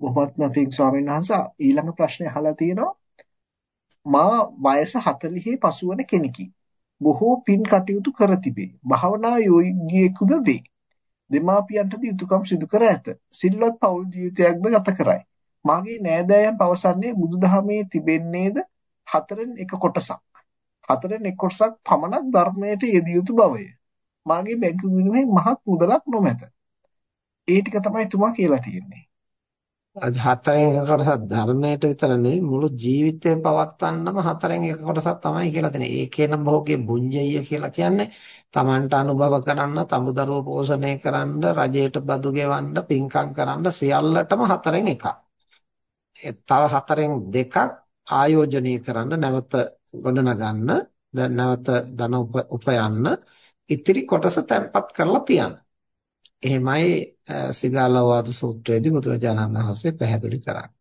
බොහොමත්ම පිං ස්වාමීන් වහන්සේ ඊළඟ ප්‍රශ්නේ අහලා තියෙනවා මා වයස 40 පසුවන කෙනෙකි. බොහෝ පින් කටයුතු කර තිබේ. භාවනා යෝගියෙකුද වේ. දෙමාපියන්ටද යුතුයකම් සිදු කර ඇත. සිල්වත් පෞල් ජීවිතයක්ද ගත කරයි. මාගේ නෑදෑයන් පවසන්නේ බුදුදහමේ තිබෙන්නේද හතරෙන් එක කොටසක්. හතරෙන් එක් කොටසක් පමණක් ධර්මයට යෙදිය යුතු බවය. මාගේ බැංකු ගිණුමේ මහත් මුදලක් නොමැත. ඒ ටික තමයි තුමා කියලා තියෙන්නේ. හතරෙන් එක කොටසක් ධර්මයට විතර නෙවෙයි මුළු ජීවිතේ පවත්වන්නම හතරෙන් එක කොටසක් තමයි කියලා දෙන්නේ. ඒකේන භෝගේ බුඤ්ජය කියලා කියන්නේ Tamanට අනුභව කරන්න, තමුදරුව පෝෂණය කරන්න, රජයට බදු ගෙවන්න, පින්කම් කරන්න සියල්ලටම හතරෙන් එකක්. තව හතරෙන් දෙකක් ආයෝජනය කරන්න නැවත ගොඩනගන්න දැන් නැවත ධන උපයන්න ඉතිරි කොටස තැම්පත් කරලා තියන්න. එහෙමයි සිගාලෝවාද සූත්‍රයේදී බුදුරජාණන් වහන්සේ පැහැදිලි කරන්නේ.